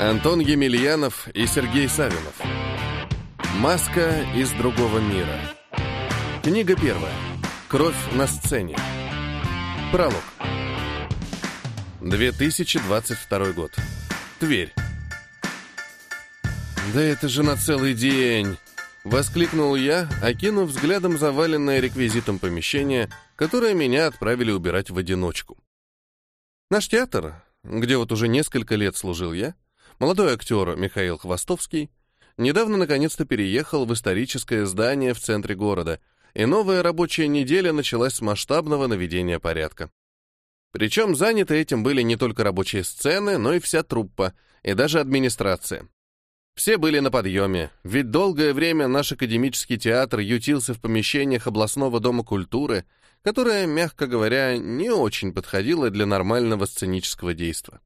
Антон Емельянов и Сергей Савинов. Маска из другого мира. Книга первая. Кровь на сцене. Пролог. 2022 год. Тверь. «Да это же на целый день!» — воскликнул я, окинув взглядом заваленное реквизитом помещение, которое меня отправили убирать в одиночку. Наш театр, где вот уже несколько лет служил я, молодой актер Михаил Хвостовский, недавно наконец-то переехал в историческое здание в центре города, и новая рабочая неделя началась с масштабного наведения порядка. Причем заняты этим были не только рабочие сцены, но и вся труппа, и даже администрация. Все были на подъеме, ведь долгое время наш академический театр ютился в помещениях областного дома культуры, которое, мягко говоря, не очень подходило для нормального сценического действия.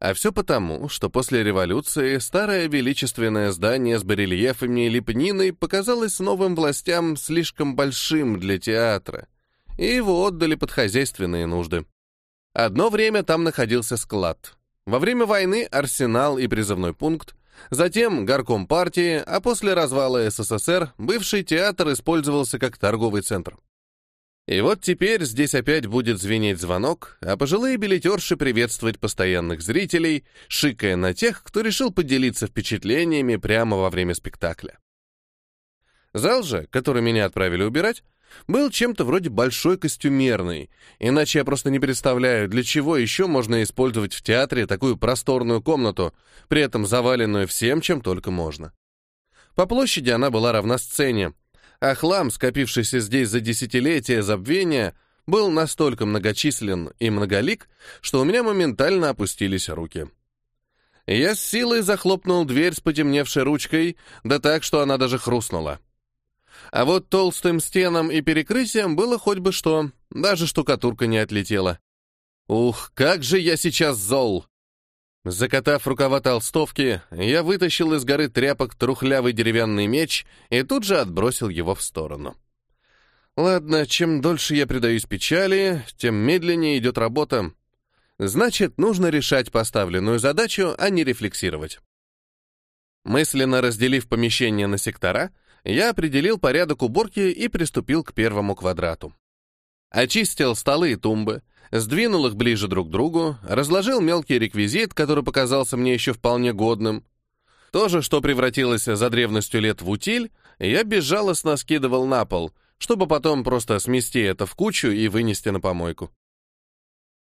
А все потому, что после революции старое величественное здание с барельефами и лепниной показалось новым властям слишком большим для театра, и его отдали под хозяйственные нужды. Одно время там находился склад. Во время войны арсенал и призывной пункт, затем горком партии, а после развала СССР бывший театр использовался как торговый центр. И вот теперь здесь опять будет звенеть звонок, а пожилые билетерши приветствовать постоянных зрителей, шикая на тех, кто решил поделиться впечатлениями прямо во время спектакля. Зал же, который меня отправили убирать, был чем-то вроде большой костюмерный, иначе я просто не представляю, для чего еще можно использовать в театре такую просторную комнату, при этом заваленную всем, чем только можно. По площади она была равна сцене, а хлам, скопившийся здесь за десятилетия забвения, был настолько многочислен и многолик, что у меня моментально опустились руки. Я с силой захлопнул дверь с потемневшей ручкой, да так, что она даже хрустнула. А вот толстым стенам и перекрытиям было хоть бы что, даже штукатурка не отлетела. Ух, как же я сейчас зол! Закатав рукава толстовки, я вытащил из горы тряпок трухлявый деревянный меч и тут же отбросил его в сторону. Ладно, чем дольше я предаюсь печали, тем медленнее идет работа. Значит, нужно решать поставленную задачу, а не рефлексировать. Мысленно разделив помещение на сектора, я определил порядок уборки и приступил к первому квадрату. Очистил столы и тумбы, сдвинул их ближе друг к другу, разложил мелкий реквизит, который показался мне еще вполне годным. То же, что превратилось за древностью лет в утиль, я безжалостно скидывал на пол, чтобы потом просто смести это в кучу и вынести на помойку.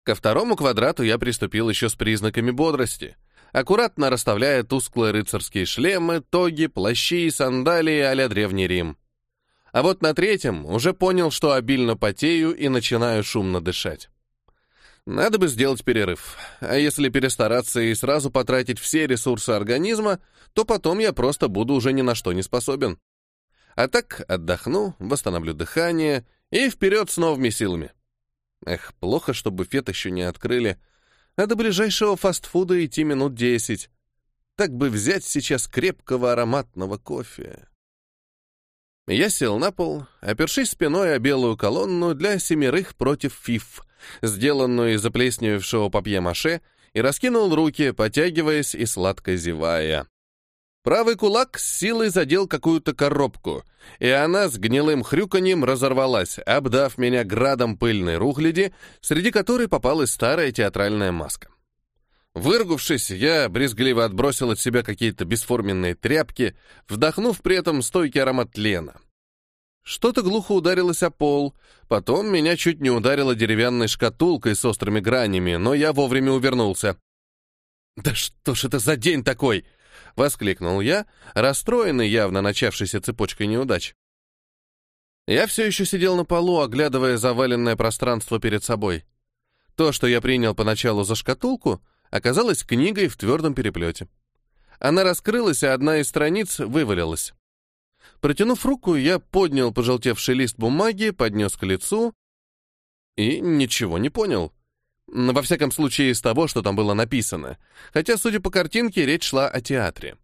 Ко второму квадрату я приступил еще с признаками бодрости, аккуратно расставляя тусклые рыцарские шлемы, тоги, плащи и сандалии а Древний Рим. А вот на третьем уже понял, что обильно потею и начинаю шумно дышать. Надо бы сделать перерыв. А если перестараться и сразу потратить все ресурсы организма, то потом я просто буду уже ни на что не способен. А так отдохну, восстановлю дыхание и вперед с новыми силами. Эх, плохо, что буфет еще не открыли. А до ближайшего фастфуда идти минут десять. Так бы взять сейчас крепкого ароматного кофе. Я сел на пол, опершись спиной о белую колонну для семерых против фиф, сделанную из заплесневевшего папье-маше, и раскинул руки, потягиваясь и сладко зевая. Правый кулак с силой задел какую-то коробку, и она с гнилым хрюканьем разорвалась, обдав меня градом пыльной рухляди, среди которой попалась старая театральная маска. Выргувшись, я брезгливо отбросил от себя какие-то бесформенные тряпки, вдохнув при этом стойкий аромат тлена. Что-то глухо ударилось о пол, потом меня чуть не ударило деревянной шкатулкой с острыми гранями, но я вовремя увернулся. «Да что ж это за день такой?» — воскликнул я, расстроенный явно начавшейся цепочкой неудач. Я все еще сидел на полу, оглядывая заваленное пространство перед собой. То, что я принял поначалу за шкатулку, оказалась книгой в твердом переплете. Она раскрылась, а одна из страниц вывалилась. Протянув руку, я поднял пожелтевший лист бумаги, поднес к лицу и ничего не понял. Во всяком случае, из того, что там было написано. Хотя, судя по картинке, речь шла о театре.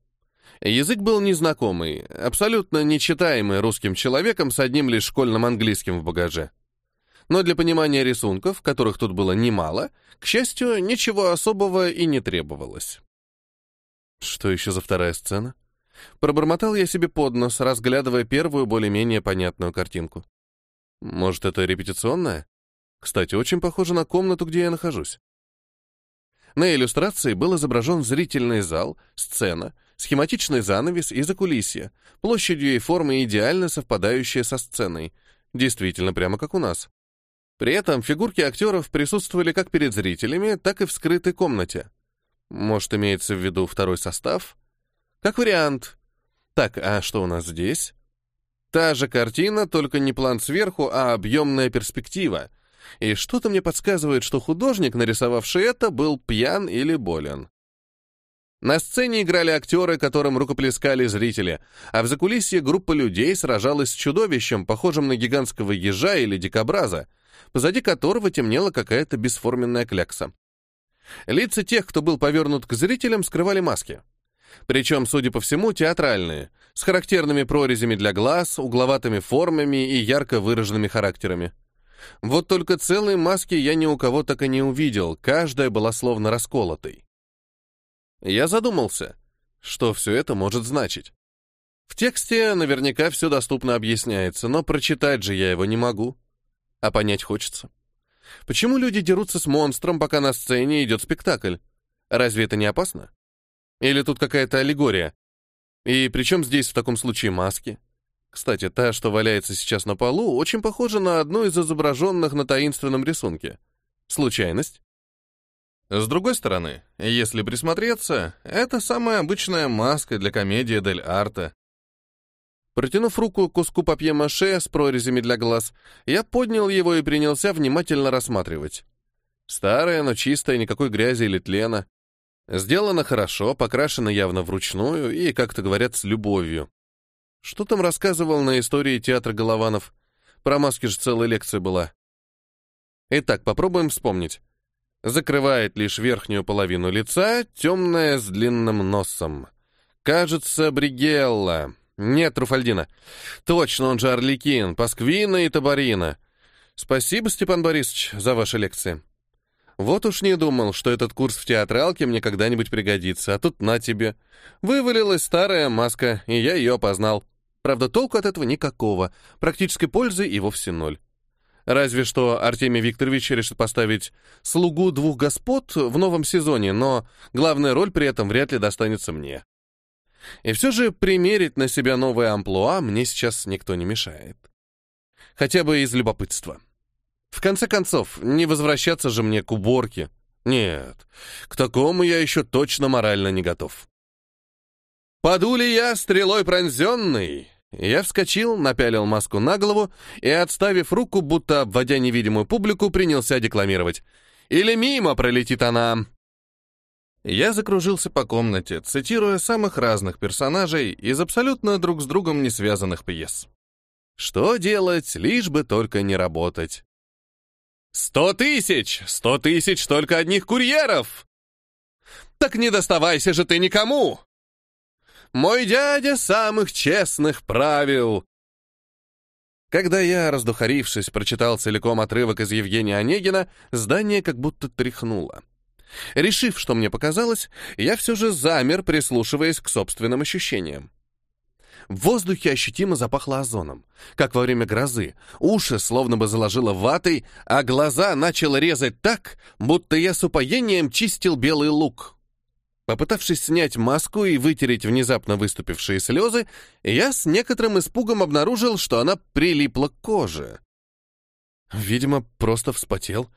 Язык был незнакомый, абсолютно нечитаемый русским человеком с одним лишь школьным английским в багаже но для понимания рисунков, которых тут было немало, к счастью, ничего особого и не требовалось. Что еще за вторая сцена? Пробормотал я себе под нос, разглядывая первую более-менее понятную картинку. Может, это репетиционная? Кстати, очень похоже на комнату, где я нахожусь. На иллюстрации был изображен зрительный зал, сцена, схематичный занавес и закулисье, площадью и формой идеально совпадающие со сценой. Действительно, прямо как у нас. При этом фигурки актеров присутствовали как перед зрителями, так и в скрытой комнате. Может, имеется в виду второй состав? Как вариант. Так, а что у нас здесь? Та же картина, только не план сверху, а объемная перспектива. И что-то мне подсказывает, что художник, нарисовавший это, был пьян или болен. На сцене играли актеры, которым рукоплескали зрители, а в закулисье группа людей сражалась с чудовищем, похожим на гигантского ежа или дикобраза, позади которого темнела какая-то бесформенная клякса. Лица тех, кто был повернут к зрителям, скрывали маски. Причем, судя по всему, театральные, с характерными прорезями для глаз, угловатыми формами и ярко выраженными характерами. Вот только целой маски я ни у кого так и не увидел, каждая была словно расколотой. Я задумался, что все это может значить. В тексте наверняка все доступно объясняется, но прочитать же я его не могу. А понять хочется. Почему люди дерутся с монстром, пока на сцене идет спектакль? Разве это не опасно? Или тут какая-то аллегория? И при чем здесь в таком случае маски? Кстати, та, что валяется сейчас на полу, очень похожа на одну из изображенных на таинственном рисунке. Случайность? С другой стороны, если присмотреться, это самая обычная маска для комедии дель арте. Протянув руку к куску папье-маше с прорезями для глаз, я поднял его и принялся внимательно рассматривать. Старая, но чистая, никакой грязи или тлена. Сделано хорошо, покрашено явно вручную и, как-то говорят, с любовью. Что там рассказывал на истории театра Голованов? Про маски же целая лекция была. Итак, попробуем вспомнить. Закрывает лишь верхнюю половину лица, темная с длинным носом. Кажется, Бригелла. Нет, Труфальдина. Точно, он же Орликин, Пасквина и Табарина. Спасибо, Степан Борисович, за ваши лекции. Вот уж не думал, что этот курс в театралке мне когда-нибудь пригодится, а тут на тебе. Вывалилась старая маска, и я ее опознал. Правда, толку от этого никакого, практической пользы и вовсе ноль. Разве что Артемий Викторович решит поставить «Слугу двух господ» в новом сезоне, но главная роль при этом вряд ли достанется мне. И все же примерить на себя новое амплуа мне сейчас никто не мешает. Хотя бы из любопытства. В конце концов, не возвращаться же мне к уборке. Нет, к такому я еще точно морально не готов. «Паду ли я, стрелой пронзенный?» Я вскочил, напялил маску на голову и, отставив руку, будто обводя невидимую публику, принялся декламировать. «Или мимо пролетит она!» Я закружился по комнате, цитируя самых разных персонажей из абсолютно друг с другом не связанных пьес. Что делать, лишь бы только не работать? «Сто тысяч! Сто тысяч только одних курьеров!» «Так не доставайся же ты никому!» Мой дядя самых честных правил!» Когда я, раздухарившись, прочитал целиком отрывок из Евгения Онегина, здание как будто тряхнуло. Решив, что мне показалось, я все же замер, прислушиваясь к собственным ощущениям. В воздухе ощутимо запахло озоном, как во время грозы. Уши словно бы заложило ватой, а глаза начало резать так, будто я с упоением чистил белый лук. Попытавшись снять маску и вытереть внезапно выступившие слезы, я с некоторым испугом обнаружил, что она прилипла к коже. Видимо, просто вспотел.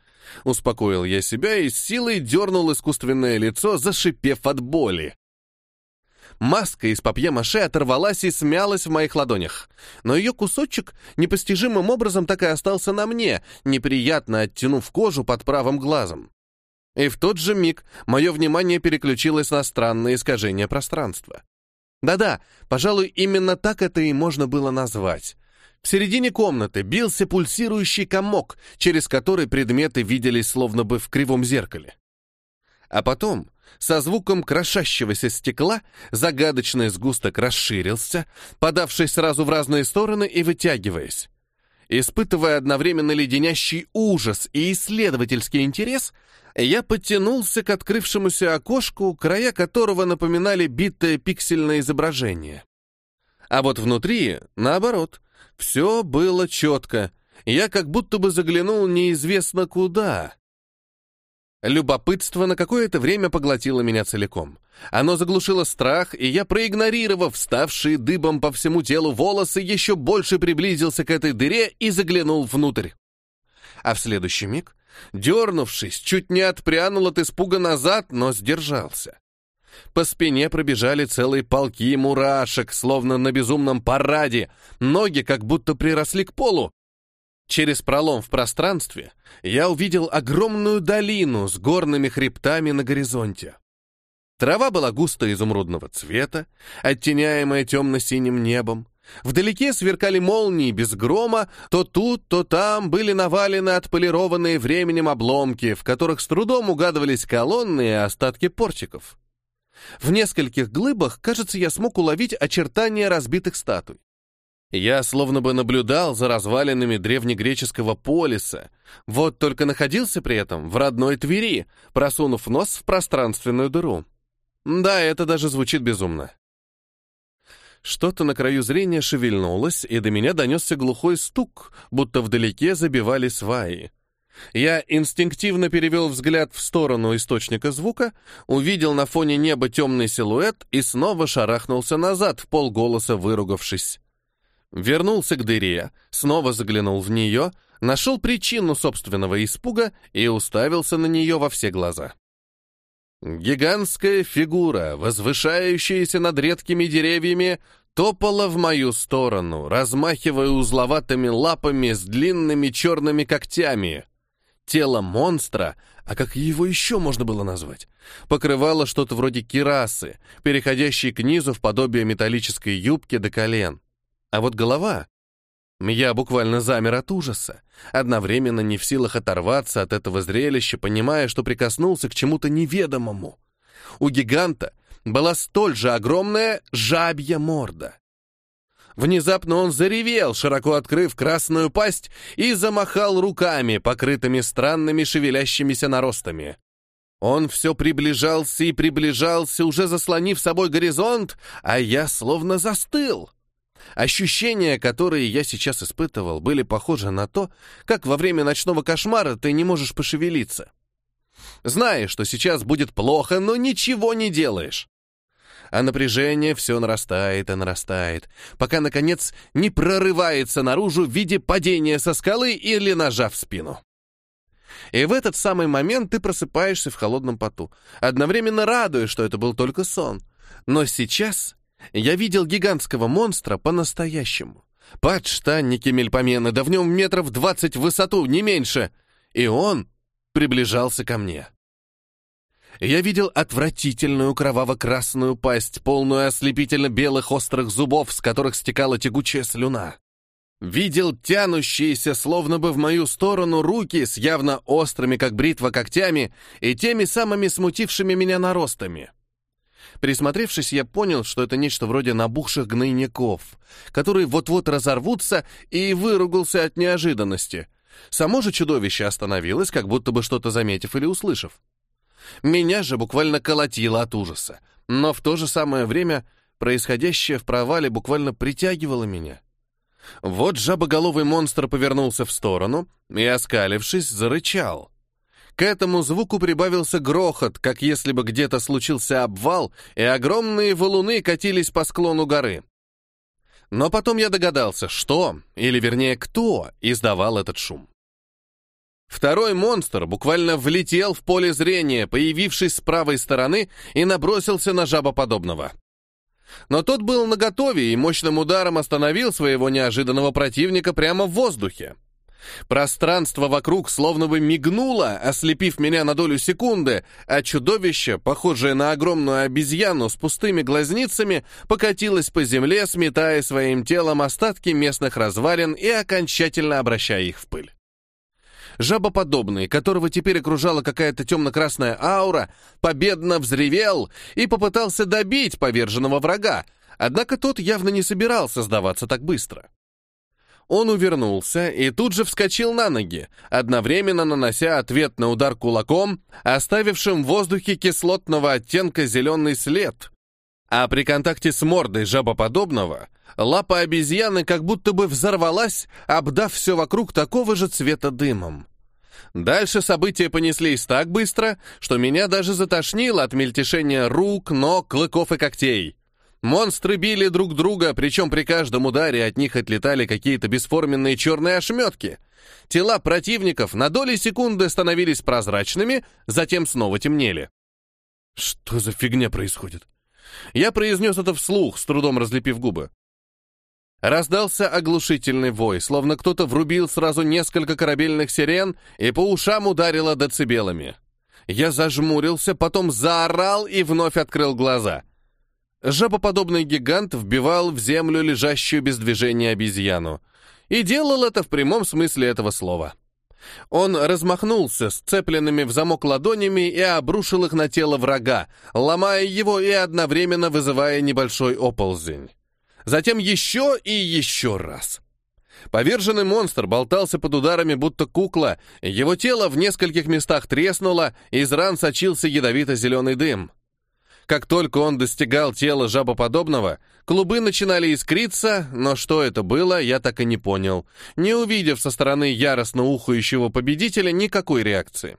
Успокоил я себя и с силой дернул искусственное лицо, зашипев от боли. Маска из папье-маше оторвалась и смялась в моих ладонях, но ее кусочек непостижимым образом так и остался на мне, неприятно оттянув кожу под правым глазом. И в тот же миг мое внимание переключилось на странное искажение пространства. Да-да, пожалуй, именно так это и можно было назвать. В середине комнаты бился пульсирующий комок, через который предметы виделись словно бы в кривом зеркале. А потом, со звуком крошащегося стекла, загадочный сгусток расширился, подавшись сразу в разные стороны и вытягиваясь. Испытывая одновременно леденящий ужас и исследовательский интерес, я подтянулся к открывшемуся окошку, края которого напоминали битое пиксельное изображение. А вот внутри, наоборот, все было четко. Я как будто бы заглянул неизвестно куда. Любопытство на какое-то время поглотило меня целиком. Оно заглушило страх, и я, проигнорировав ставшие дыбом по всему телу волосы, еще больше приблизился к этой дыре и заглянул внутрь. А в следующий миг, дернувшись, чуть не отпрянул от испуга назад, но сдержался. По спине пробежали целые полки мурашек, словно на безумном параде, ноги как будто приросли к полу, Через пролом в пространстве я увидел огромную долину с горными хребтами на горизонте. Трава была густо изумрудного цвета, оттеняемая темно-синим небом. Вдалеке сверкали молнии без грома, то тут, то там были навалены отполированные временем обломки, в которых с трудом угадывались колонны и остатки портиков. В нескольких глыбах, кажется, я смог уловить очертания разбитых статуй. Я словно бы наблюдал за развалинами древнегреческого полиса, вот только находился при этом в родной Твери, просунув нос в пространственную дыру. Да, это даже звучит безумно. Что-то на краю зрения шевельнулось, и до меня донесся глухой стук, будто вдалеке забивали сваи. Я инстинктивно перевел взгляд в сторону источника звука, увидел на фоне неба темный силуэт и снова шарахнулся назад, в полголоса выругавшись. Вернулся к дыре, снова заглянул в нее, нашел причину собственного испуга и уставился на нее во все глаза. Гигантская фигура, возвышающаяся над редкими деревьями, топала в мою сторону, размахивая узловатыми лапами с длинными черными когтями. Тело монстра, а как его еще можно было назвать, покрывало что-то вроде кирасы, переходящей к низу в подобие металлической юбки до колен. А вот голова... Я буквально замер от ужаса, одновременно не в силах оторваться от этого зрелища, понимая, что прикоснулся к чему-то неведомому. У гиганта была столь же огромная жабья морда. Внезапно он заревел, широко открыв красную пасть, и замахал руками, покрытыми странными шевелящимися наростами. Он все приближался и приближался, уже заслонив собой горизонт, а я словно застыл. Ощущения, которые я сейчас испытывал, были похожи на то, как во время ночного кошмара ты не можешь пошевелиться. Знаешь, что сейчас будет плохо, но ничего не делаешь. А напряжение все нарастает и нарастает, пока, наконец, не прорывается наружу в виде падения со скалы или ножа в спину. И в этот самый момент ты просыпаешься в холодном поту, одновременно радуясь, что это был только сон. Но сейчас я видел гигантского монстра по-настоящему. Подштанники мельпомены, да в нем метров двадцать в высоту, не меньше. И он приближался ко мне. Я видел отвратительную кроваво-красную пасть, полную ослепительно-белых острых зубов, с которых стекала тягучая слюна. Видел тянущиеся, словно бы в мою сторону, руки с явно острыми, как бритва, когтями и теми самыми смутившими меня наростами. Присмотревшись, я понял, что это нечто вроде набухших гнойников, которые вот-вот разорвутся, и выругался от неожиданности. Само же чудовище остановилось, как будто бы что-то заметив или услышав. Меня же буквально колотило от ужаса, но в то же самое время происходящее в провале буквально притягивало меня. Вот жабоголовый монстр повернулся в сторону и, оскалившись, зарычал. К этому звуку прибавился грохот, как если бы где-то случился обвал, и огромные валуны катились по склону горы. Но потом я догадался, что, или вернее, кто издавал этот шум. Второй монстр буквально влетел в поле зрения, появившись с правой стороны, и набросился на жабоподобного. Но тот был наготове и мощным ударом остановил своего неожиданного противника прямо в воздухе. Пространство вокруг словно бы мигнуло, ослепив меня на долю секунды, а чудовище, похожее на огромную обезьяну с пустыми глазницами, покатилось по земле, сметая своим телом остатки местных развалин и окончательно обращая их в пыль. Жабоподобный, которого теперь окружала какая-то темно-красная аура, победно взревел и попытался добить поверженного врага, однако тот явно не собирался сдаваться так быстро. Он увернулся и тут же вскочил на ноги, одновременно нанося ответ на удар кулаком, оставившим в воздухе кислотного оттенка зеленый след. А при контакте с мордой жабоподобного лапа обезьяны как будто бы взорвалась, обдав все вокруг такого же цвета дымом. Дальше события понеслись так быстро, что меня даже затошнило от мельтешения рук, ног, клыков и когтей. Монстры били друг друга, причем при каждом ударе от них отлетали какие-то бесформенные черные ошметки. Тела противников на доли секунды становились прозрачными, затем снова темнели. Что за фигня происходит? Я произнес это вслух, с трудом разлепив губы. Раздался оглушительный вой, словно кто-то врубил сразу несколько корабельных сирен и по ушам ударило децибелами. Я зажмурился, потом заорал и вновь открыл глаза. Жабоподобный гигант вбивал в землю лежащую без движения обезьяну. И делал это в прямом смысле этого слова. Он размахнулся сцепленными в замок ладонями и обрушил их на тело врага, ломая его и одновременно вызывая небольшой оползень. Затем еще и еще раз. Поверженный монстр болтался под ударами, будто кукла, его тело в нескольких местах треснуло, из ран сочился ядовито-зеленый дым. Как только он достигал тела жабоподобного, клубы начинали искриться, но что это было, я так и не понял, не увидев со стороны яростно ухающего победителя никакой реакции.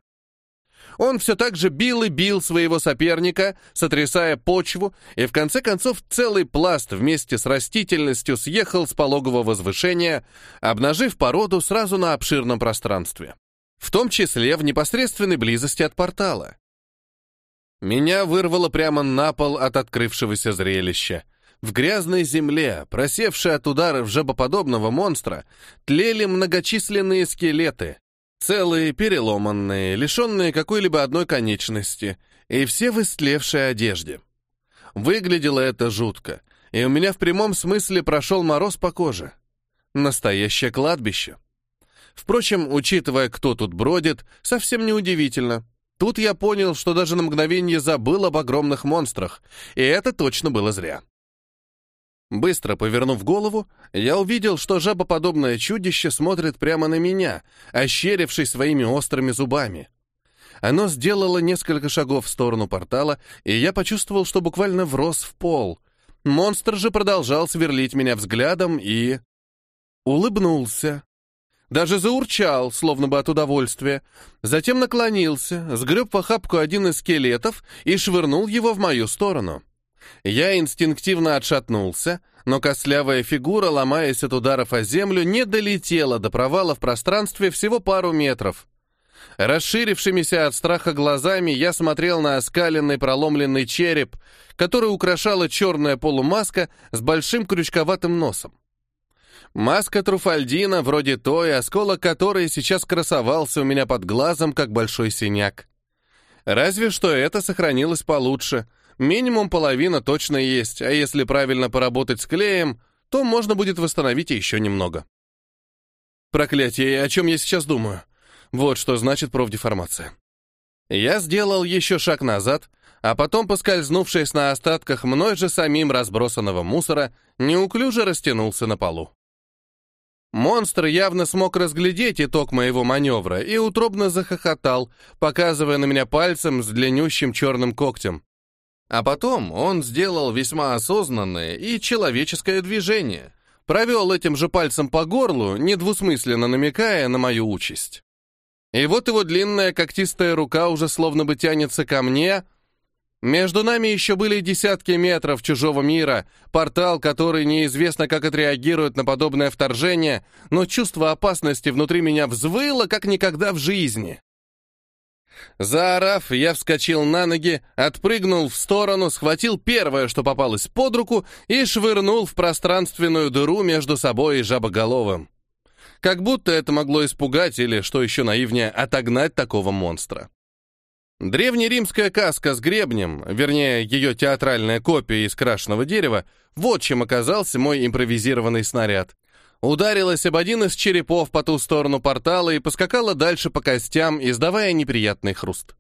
Он все так же бил и бил своего соперника, сотрясая почву, и в конце концов целый пласт вместе с растительностью съехал с пологового возвышения, обнажив породу сразу на обширном пространстве. В том числе в непосредственной близости от портала. Меня вырвало прямо на пол от открывшегося зрелища. В грязной земле, просевшей от ударов жабоподобного монстра, тлели многочисленные скелеты, Целые, переломанные, лишенные какой-либо одной конечности, и все в истлевшей одежде. Выглядело это жутко, и у меня в прямом смысле прошел мороз по коже. Настоящее кладбище. Впрочем, учитывая, кто тут бродит, совсем не удивительно. Тут я понял, что даже на мгновение забыл об огромных монстрах, и это точно было зря. Быстро повернув голову, я увидел, что жабоподобное чудище смотрит прямо на меня, ощерившись своими острыми зубами. Оно сделало несколько шагов в сторону портала, и я почувствовал, что буквально врос в пол. Монстр же продолжал сверлить меня взглядом и... Улыбнулся. Даже заурчал, словно бы от удовольствия. Затем наклонился, сгреб в охапку один из скелетов и швырнул его в мою сторону. Я инстинктивно отшатнулся, но костлявая фигура, ломаясь от ударов о землю, не долетела до провала в пространстве всего пару метров. Расширившимися от страха глазами я смотрел на оскаленный проломленный череп, который украшала черная полумаска с большим крючковатым носом. Маска Труфальдина, вроде той, осколок которой сейчас красовался у меня под глазом, как большой синяк. Разве что это сохранилось получше — Минимум половина точно есть, а если правильно поработать с клеем, то можно будет восстановить еще немного. Проклятие, о чем я сейчас думаю? Вот что значит профдеформация. Я сделал еще шаг назад, а потом, поскользнувшись на остатках мной же самим разбросанного мусора, неуклюже растянулся на полу. Монстр явно смог разглядеть итог моего маневра и утробно захохотал, показывая на меня пальцем с длиннющим черным когтем. А потом он сделал весьма осознанное и человеческое движение, провел этим же пальцем по горлу, недвусмысленно намекая на мою участь. И вот его длинная когтистая рука уже словно бы тянется ко мне. Между нами еще были десятки метров чужого мира, портал, который неизвестно, как отреагирует на подобное вторжение, но чувство опасности внутри меня взвыло, как никогда в жизни. Заорав, я вскочил на ноги, отпрыгнул в сторону, схватил первое, что попалось под руку, и швырнул в пространственную дыру между собой и жабоголовым. Как будто это могло испугать или, что еще наивнее, отогнать такого монстра. Древнеримская каска с гребнем, вернее, ее театральная копия из крашеного дерева, вот чем оказался мой импровизированный снаряд ударилась об один из черепов по ту сторону портала и поскакала дальше по костям, издавая неприятный хруст.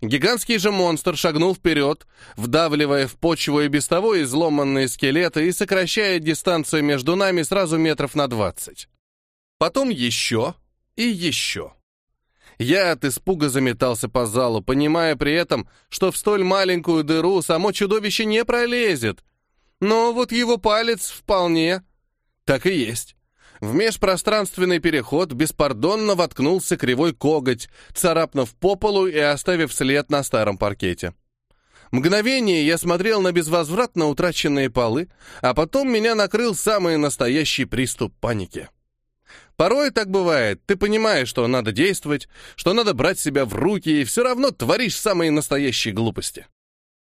гигантский же монстр шагнул вперед, вдавливая в почву и без того изломанные скелеты и сокращая дистанцию между нами сразу метров на двадцать. Потом еще и еще. Я от испуга заметался по залу, понимая при этом, что в столь маленькую дыру само чудовище не пролезет. Но вот его палец вполне. Так и есть. В межпространственный переход беспардонно воткнулся кривой коготь, царапнув по полу и оставив след на старом паркете. Мгновение я смотрел на безвозвратно утраченные полы, а потом меня накрыл самый настоящий приступ паники. Порой так бывает. Ты понимаешь, что надо действовать, что надо брать себя в руки, и все равно творишь самые настоящие глупости.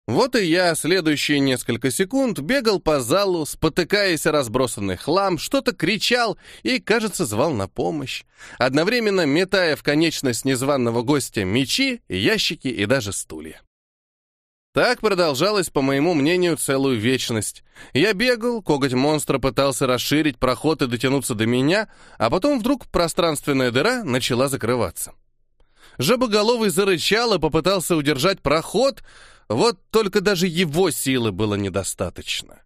Вот и я следующие несколько секунд бегал по залу, спотыкаясь о разбросанный хлам, что-то кричал и, кажется, звал на помощь, одновременно метая в конечность незваного гостя мечи, ящики и даже стулья. Так продолжалось, по моему мнению, целую вечность. Я бегал, коготь монстра пытался расширить проход и дотянуться до меня, а потом вдруг пространственная дыра начала закрываться. Жабоголовый зарычал и попытался удержать проход, вот только даже его силы было недостаточно.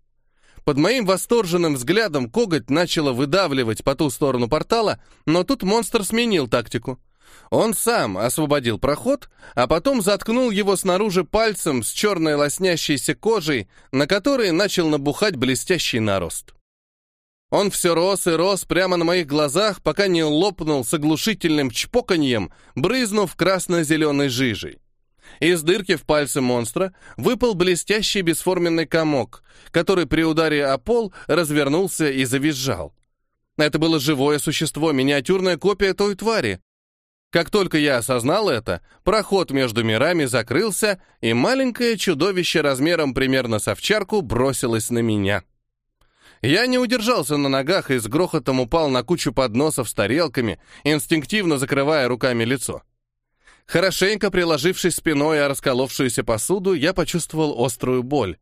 Под моим восторженным взглядом коготь начало выдавливать по ту сторону портала, но тут монстр сменил тактику. Он сам освободил проход, а потом заткнул его снаружи пальцем с черной лоснящейся кожей, на которой начал набухать блестящий нарост. Он все рос и рос прямо на моих глазах, пока не лопнул с оглушительным чпоканьем, брызнув красно-зеленой жижей. Из дырки в пальце монстра выпал блестящий бесформенный комок, который при ударе о пол развернулся и завизжал. Это было живое существо, миниатюрная копия той твари. Как только я осознал это, проход между мирами закрылся, и маленькое чудовище размером примерно с овчарку бросилось на меня. Я не удержался на ногах и с грохотом упал на кучу подносов с тарелками, инстинктивно закрывая руками лицо. Хорошенько приложившись спиной о расколовшуюся посуду, я почувствовал острую боль.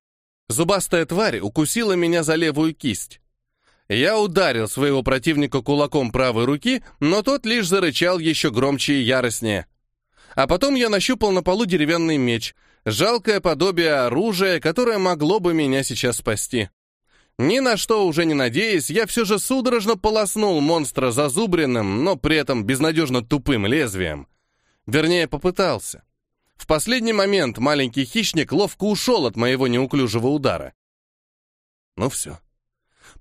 Зубастая тварь укусила меня за левую кисть. Я ударил своего противника кулаком правой руки, но тот лишь зарычал еще громче и яростнее. А потом я нащупал на полу деревянный меч, жалкое подобие оружия, которое могло бы меня сейчас спасти. Ни на что уже не надеясь, я все же судорожно полоснул монстра зазубренным, но при этом безнадежно тупым лезвием. Вернее, попытался. В последний момент маленький хищник ловко ушел от моего неуклюжего удара. Ну все.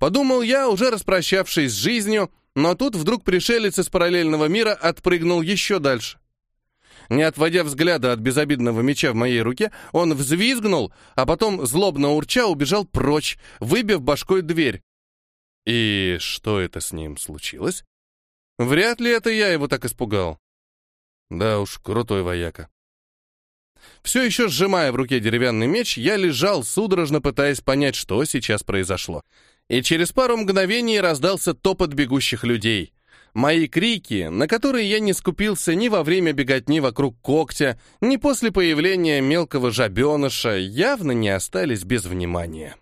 Подумал я, уже распрощавшись с жизнью, но тут вдруг пришелец из параллельного мира отпрыгнул еще дальше. Не отводя взгляда от безобидного меча в моей руке, он взвизгнул, а потом, злобно урча, убежал прочь, выбив башкой дверь. И что это с ним случилось? Вряд ли это я его так испугал. Да уж, крутой вояка. Все еще сжимая в руке деревянный меч, я лежал, судорожно пытаясь понять, что сейчас произошло. И через пару мгновений раздался топот бегущих людей. Мои крики, на которые я не скупился ни во время беготни вокруг когтя, ни после появления мелкого жабеныша, явно не остались без внимания.